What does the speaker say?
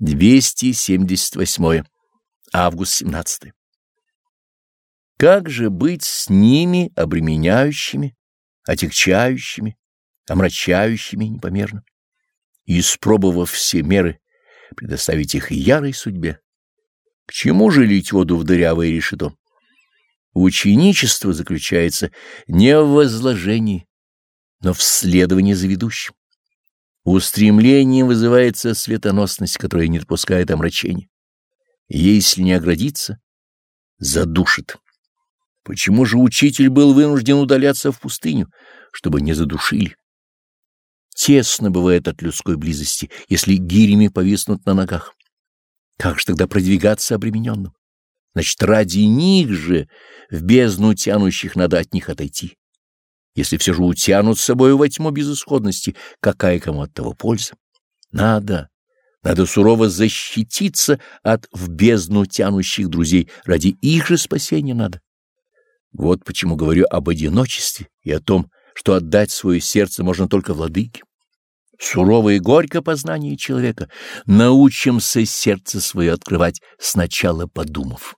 278. Август 17. Как же быть с ними обременяющими, отягчающими, омрачающими непомерно? Испробовав все меры, предоставить их ярой судьбе. К чему же лить воду в дырявое решето? Ученичество заключается не в возложении, но в следовании за ведущим. Устремлением вызывается светоносность, которая не допускает омрачения. Если не оградиться, задушит. Почему же учитель был вынужден удаляться в пустыню, чтобы не задушили? Тесно бывает от людской близости, если гирями повиснут на ногах. Как же тогда продвигаться обремененным? Значит, ради них же в бездну тянущих надо от них отойти. Если все же утянут с собой во тьму безысходности, какая кому от того польза? Надо, надо сурово защититься от в бездну тянущих друзей, ради их же спасения надо. Вот почему говорю об одиночестве и о том, что отдать свое сердце можно только владыке. Сурово и горько познание человека. Научимся сердце свое открывать, сначала подумав.